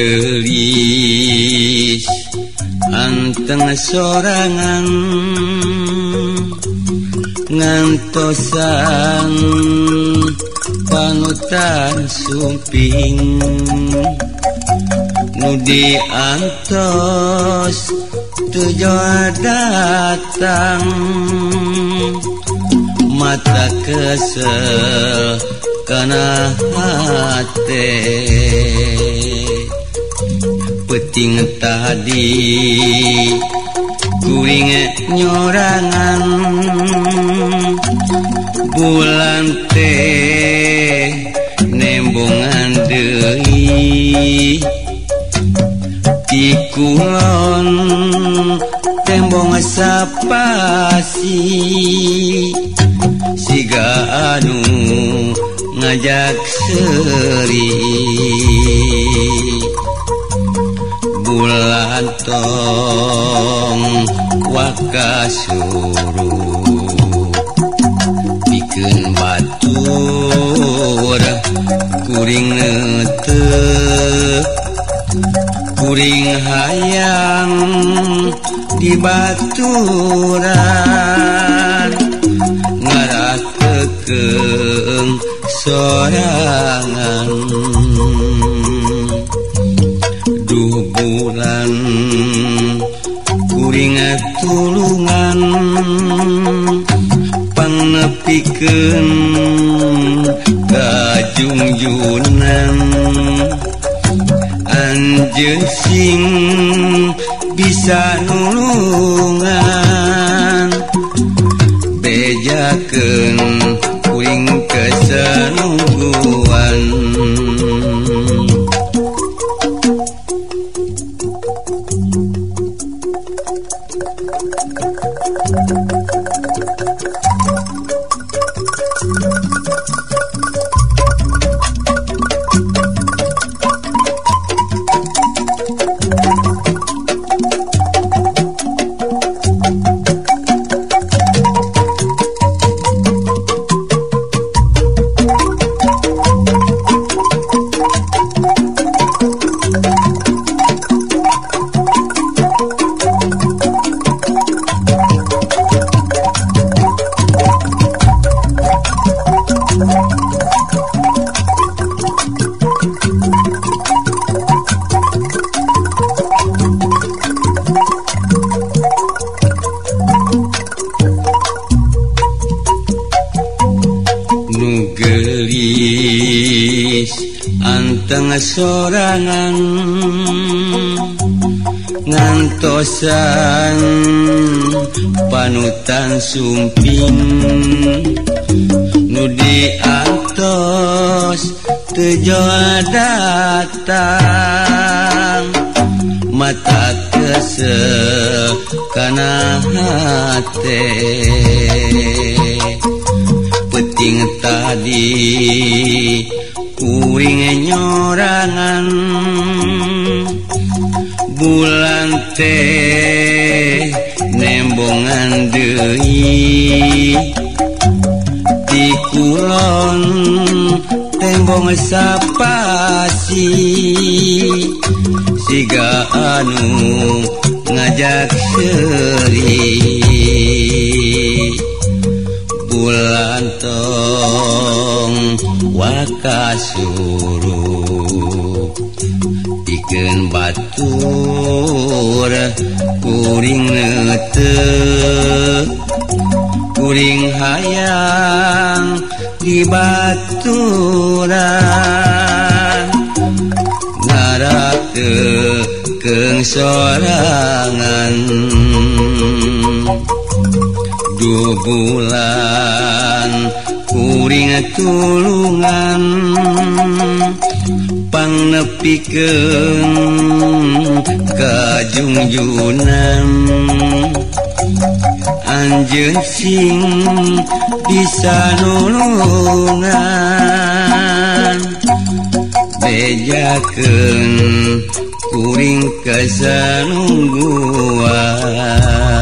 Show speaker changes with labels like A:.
A: gelis anteng sorangan ngantosan panutan sumping. Nudi antos tujuh datang mata kesel karena hati. peting tadi kuring nyorangan bulan teh nembongan deui. Tikulon tembong sapasi siga anu ngajak seri kantong waka suruh bikin batur kuring nete kuring hayang di baturan. Ngaras kekeng sorangan. ingat tulungan pangnepiken kajung Yunan anjeun sing bisa nulungan bejakeun kuring kesenunggu ngantengah sorangan ngantosan panutan sumping. Nudi antos tejo datang mata kese kana hati. Peting tadi kuring nyorangan bulan teh nembongan deui. Di kulon tembong sapasi siga anu ngajak seri kasuru. Piken batur kuring nete. Kuring hayang di baturan. Narate keng sorangan. Dua bulan kuring tulungan pangnepikeun kajungjunan anjeun sing bisa nulungan bejakeun kuring kesanungguan